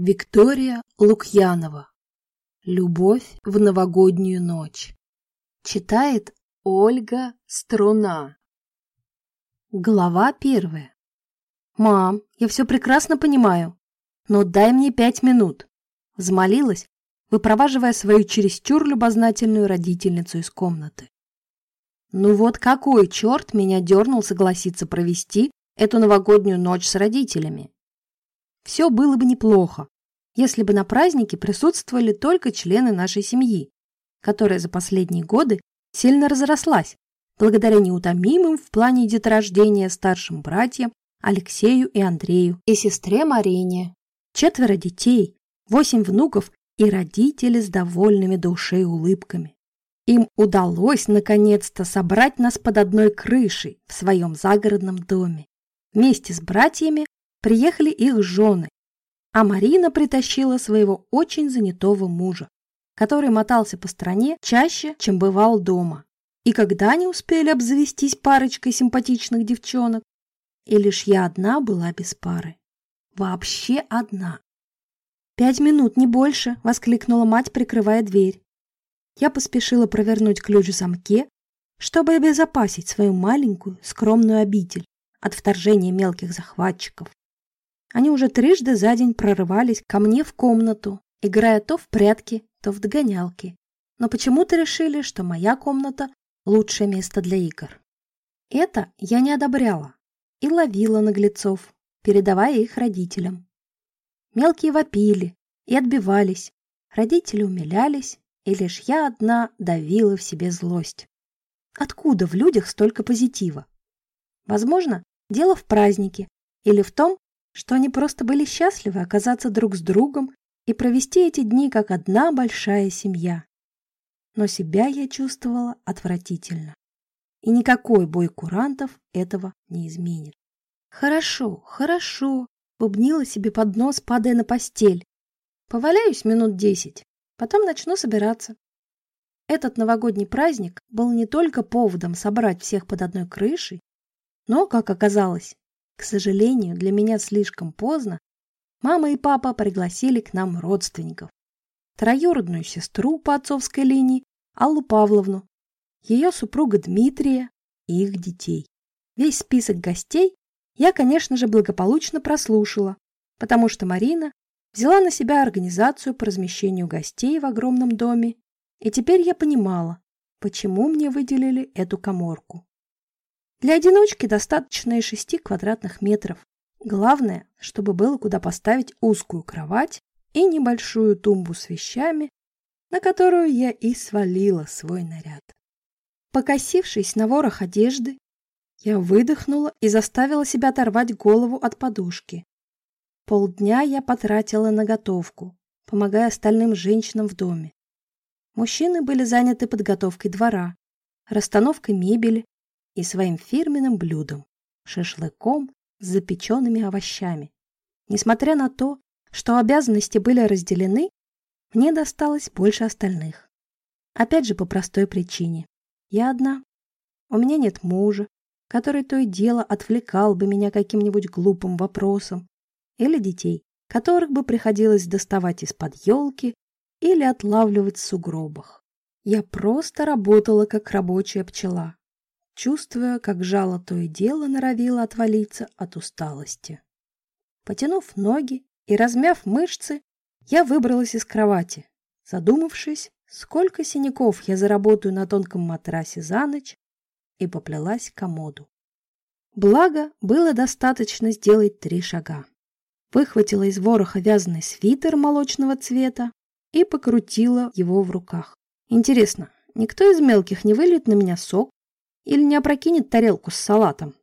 Виктория Лукьянова. Любовь в новогоднюю ночь. Читает Ольга Струна. Глава первая. «Мам, я все прекрасно понимаю, но дай мне пять минут», — взмолилась, выпроваживая свою чересчур любознательную родительницу из комнаты. Ну вот какой черт меня дернул согласиться провести эту новогоднюю ночь с родителями? Все было бы неплохо, если бы на празднике присутствовали только члены нашей семьи, которая за последние годы сильно разрослась, благодаря неутомимым в плане деторождения старшим братьям Алексею и Андрею и сестре Марине. Четверо детей, восемь внуков и родители с довольными до ушей улыбками. Им удалось наконец-то собрать нас под одной крышей в своем загородном доме. Вместе с братьями приехали их жены, а Марина притащила своего очень занятого мужа, который мотался по стране чаще, чем бывал дома. И когда они успели обзавестись парочкой симпатичных девчонок, и лишь я одна была без пары. Вообще одна. «Пять минут, не больше!» — воскликнула мать, прикрывая дверь. Я поспешила провернуть ключ в замке, чтобы обезопасить свою маленькую, скромную обитель от вторжения мелких захватчиков. Они уже трижды за день прорывались ко мне в комнату, играя то в прятки, то в догонялки. Но почему-то решили, что моя комната – лучшее место для игр. Это я не одобряла и ловила наглецов, передавая их родителям. Мелкие вопили и отбивались, родители умилялись, и лишь я одна давила в себе злость. Откуда в людях столько позитива? Возможно, дело в празднике или в том, что они просто были счастливы оказаться друг с другом и провести эти дни как одна большая семья. Но себя я чувствовала отвратительно. И никакой бой курантов этого не изменит. «Хорошо, хорошо», — бубнила себе под нос, падая на постель. «Поваляюсь минут десять, потом начну собираться». Этот новогодний праздник был не только поводом собрать всех под одной крышей, но, как оказалось, к сожалению, для меня слишком поздно мама и папа пригласили к нам родственников. Троюродную сестру по отцовской линии Аллу Павловну, ее супруга Дмитрия и их детей. Весь список гостей я, конечно же, благополучно прослушала, потому что Марина взяла на себя организацию по размещению гостей в огромном доме, и теперь я понимала, почему мне выделили эту коморку. Для одиночки достаточно и 6 квадратных метров. Главное, чтобы было куда поставить узкую кровать и небольшую тумбу с вещами, на которую я и свалила свой наряд. Покосившись на ворох одежды, я выдохнула и заставила себя оторвать голову от подушки. Полдня я потратила на готовку, помогая остальным женщинам в доме. Мужчины были заняты подготовкой двора, расстановкой мебели и своим фирменным блюдом – шашлыком с запеченными овощами. Несмотря на то, что обязанности были разделены, мне досталось больше остальных. Опять же по простой причине. Я одна. У меня нет мужа, который то и дело отвлекал бы меня каким-нибудь глупым вопросом, или детей, которых бы приходилось доставать из-под елки или отлавливать в сугробах. Я просто работала как рабочая пчела, чувствуя, как жало то и дело норовило отвалиться от усталости. Потянув ноги и размяв мышцы, я выбралась из кровати, задумавшись, сколько синяков я заработаю на тонком матрасе за ночь, и поплелась к комоду. Благо, было достаточно сделать три шага. Выхватила из вороха вязаный свитер молочного цвета и покрутила его в руках. Интересно, никто из мелких не выльет на меня сок или не опрокинет тарелку с салатом.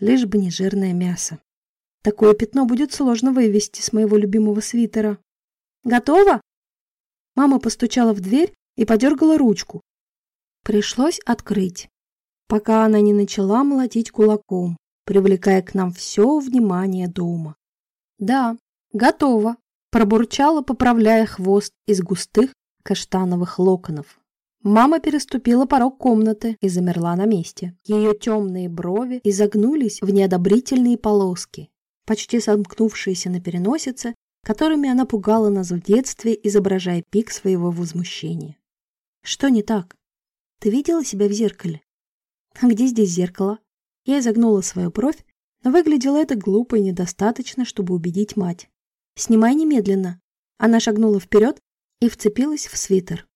Лишь бы не жирное мясо. Такое пятно будет сложно вывести с моего любимого свитера. Готово? Мама постучала в дверь и подергала ручку. Пришлось открыть, пока она не начала молотить кулаком, привлекая к нам все внимание дома. Да, готово, пробурчала, поправляя хвост из густых каштановых локонов. Мама переступила порог комнаты и замерла на месте. Ее темные брови изогнулись в неодобрительные полоски. Почти сомкнувшиеся на переносице, которыми она пугала нас в детстве, изображая пик своего возмущения. Что не так? Ты видела себя в зеркале? А где здесь зеркало? Я изогнула свою бровь, но выглядело это глупо и недостаточно, чтобы убедить мать. «Снимай немедленно!» Она шагнула вперед и вцепилась в свитер.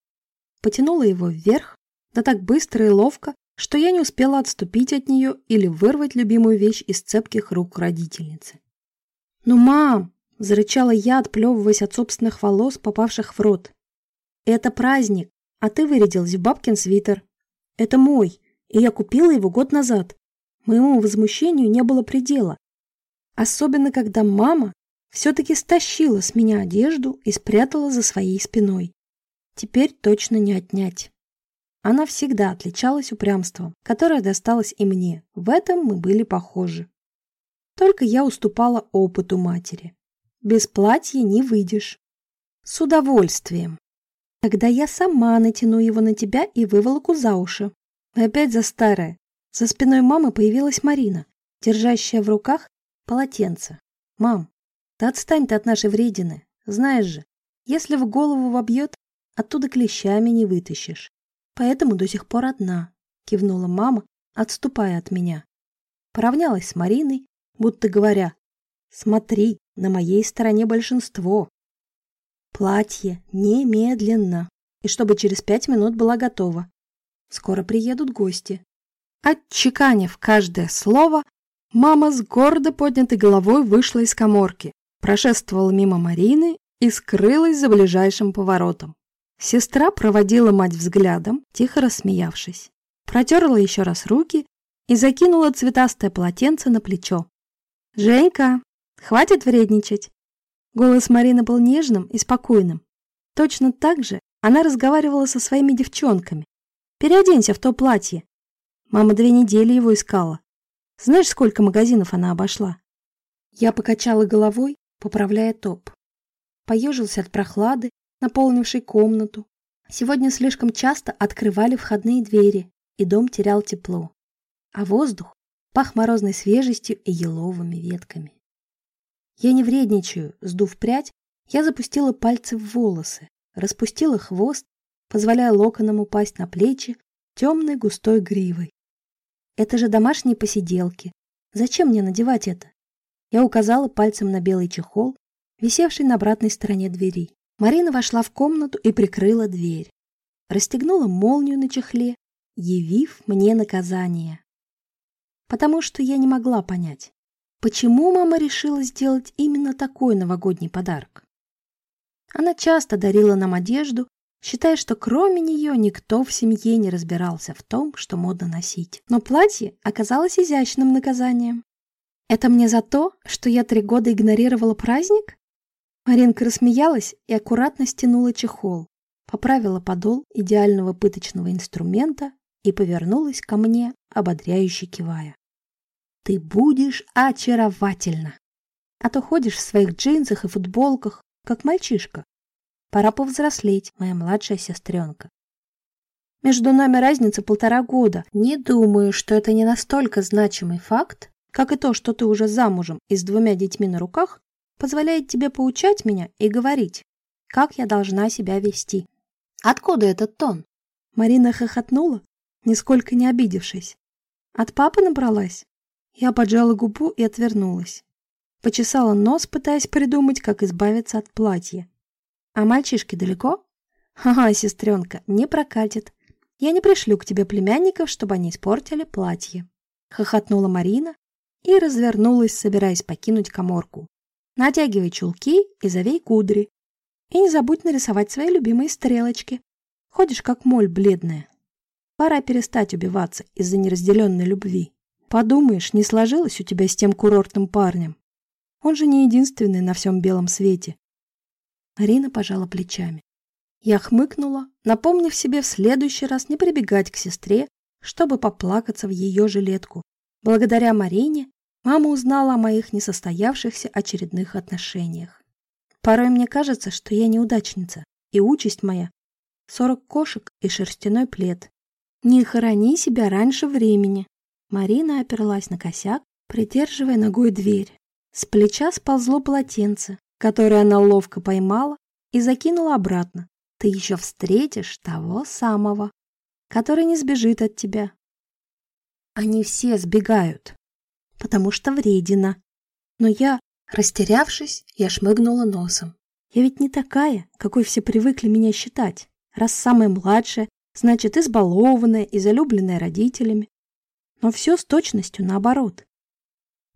Потянула его вверх, да так быстро и ловко, что я не успела отступить от нее или вырвать любимую вещь из цепких рук родительницы. «Ну, мам!» – зарычала я, отплевываясь от собственных волос, попавших в рот. «Это праздник, а ты вырядилась в бабкин свитер. Это мой, и я купила его год назад. Моему возмущению не было предела. Особенно, когда мама все-таки стащила с меня одежду и спрятала за своей спиной. Теперь точно не отнять. Она всегда отличалась упрямством, которое досталось и мне. В этом мы были похожи. Только я уступала опыту матери. Без платья не выйдешь. С удовольствием. Тогда я сама натяну его на тебя и выволоку за уши. Опять за старое. За спиной мамы появилась Марина, держащая в руках полотенце. «Мам, да отстань ты от нашей вредины. Знаешь же, если в голову вобьет, оттуда клещами не вытащишь. Поэтому до сих пор одна», — кивнула мама, отступая от меня. Поравнялась с Мариной, будто говоря, «Смотри, на моей стороне большинство». Платье немедленно, и чтобы через пять минут была готова. Скоро приедут гости. Отчеканив каждое слово, мама с гордо поднятой головой вышла из коморки, прошествовала мимо Марины и скрылась за ближайшим поворотом. Сестра проводила мать взглядом, тихо рассмеявшись. Протерла еще раз руки и закинула цветастое полотенце на плечо. «Женька, хватит вредничать!» Голос Марины был нежным и спокойным. Точно так же она разговаривала со своими девчонками. «Переоденься в то платье, Мама две недели его искала. Знаешь, сколько магазинов она обошла? Я покачала головой, поправляя топ. Поежился от прохлады, наполнившей комнату. Сегодня слишком часто открывали входные двери, и дом терял тепло. А воздух пах морозной свежестью и еловыми ветками. Я не вредничаю, сдув прядь, я запустила пальцы в волосы, распустила хвост, позволяя локонам упасть на плечи темной густой гривой. Это же домашние посиделки. Зачем мне надевать это? Я указала пальцем на белый чехол, висевший на обратной стороне двери. Марина вошла в комнату и прикрыла дверь. Расстегнула молнию на чехле, явив мне наказание. Потому что я не могла понять, почему мама решила сделать именно такой новогодний подарок. Она часто дарила нам одежду считая, что кроме нее никто в семье не разбирался в том, что модно носить. Но платье оказалось изящным наказанием. Это мне за то, что я три года игнорировала праздник? Маринка рассмеялась и аккуратно стянула чехол, поправила подол идеального пыточного инструмента и повернулась ко мне, ободряюще кивая. «Ты будешь очаровательна! А то ходишь в своих джинсах и футболках, как мальчишка, Пора повзрослеть, моя младшая сестренка. Между нами разница полтора года. Не думаю, что это не настолько значимый факт, как и то, что ты уже замужем и с двумя детьми на руках, позволяет тебе поучать меня и говорить, как я должна себя вести. Откуда этот тон? Марина хохотнула, нисколько не обидевшись. От папы набралась? Я поджала губу и отвернулась. Почесала нос, пытаясь придумать, как избавиться от платья. А мальчишки далеко? Ага, сестренка, не прокатит. Я не пришлю к тебе племянников, чтобы они испортили платье. Хохотнула Марина и развернулась, собираясь покинуть коморку. Натягивай чулки и завей кудри. И не забудь нарисовать свои любимые стрелочки. Ходишь как моль бледная. Пора перестать убиваться из-за неразделенной любви. Подумаешь, не сложилось у тебя с тем курортным парнем. Он же не единственный на всем белом свете. Арина пожала плечами. Я хмыкнула, напомнив себе в следующий раз не прибегать к сестре, чтобы поплакаться в ее жилетку. Благодаря Марине мама узнала о моих несостоявшихся очередных отношениях. Порой мне кажется, что я неудачница, и участь моя — сорок кошек и шерстяной плед. Не хорони себя раньше времени. Марина оперлась на косяк, придерживая ногой дверь. С плеча сползло полотенце, который она ловко поймала и закинула обратно. Ты еще встретишь того самого, который не сбежит от тебя. Они все сбегают, потому что вредина. Но я, растерявшись, я шмыгнула носом. Я ведь не такая, какой все привыкли меня считать. Раз самая младшая, значит, избалованная и залюбленная родителями. Но все с точностью наоборот.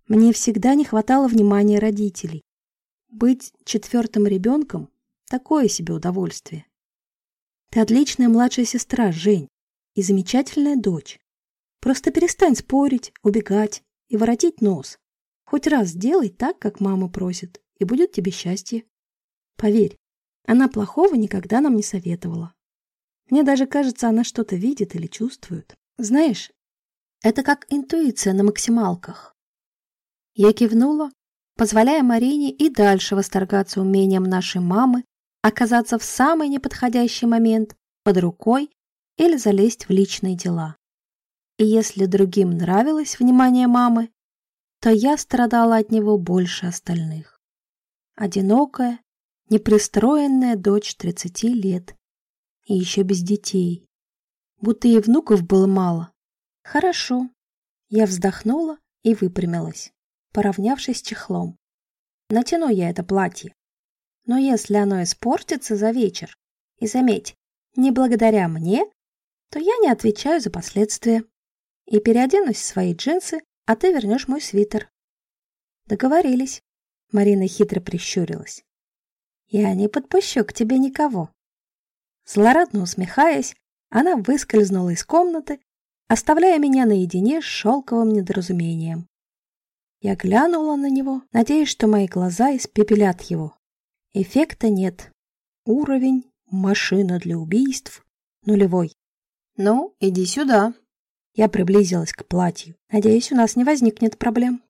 Мне всегда не хватало внимания родителей. Быть четвертым ребенком – такое себе удовольствие. Ты отличная младшая сестра, Жень, и замечательная дочь. Просто перестань спорить, убегать и воротить нос. Хоть раз сделай так, как мама просит, и будет тебе счастье. Поверь, она плохого никогда нам не советовала. Мне даже кажется, она что-то видит или чувствует. Знаешь, это как интуиция на максималках. Я кивнула, позволяя Марине и дальше восторгаться умением нашей мамы оказаться в самый неподходящий момент под рукой или залезть в личные дела. И если другим нравилось внимание мамы, то я страдала от него больше остальных. Одинокая, непристроенная дочь 30 лет и еще без детей. Будто ей внуков было мало. Хорошо. Я вздохнула и выпрямилась, поравнявшись чехлом. Натяну я это платье. Но если оно испортится за вечер, и заметь, не благодаря мне, то я не отвечаю за последствия. И переоденусь в свои джинсы, а ты вернешь мой свитер. Договорились. Марина хитро прищурилась. Я не подпущу к тебе никого. Злорадно усмехаясь, она выскользнула из комнаты, оставляя меня наедине с шелковым недоразумением. Я глянула на него, надеясь, что мои глаза испепелят его. Эффекта нет. Уровень «машина для убийств» нулевой. «Ну, иди сюда». Я приблизилась к платью. Надеюсь, у нас не возникнет проблем.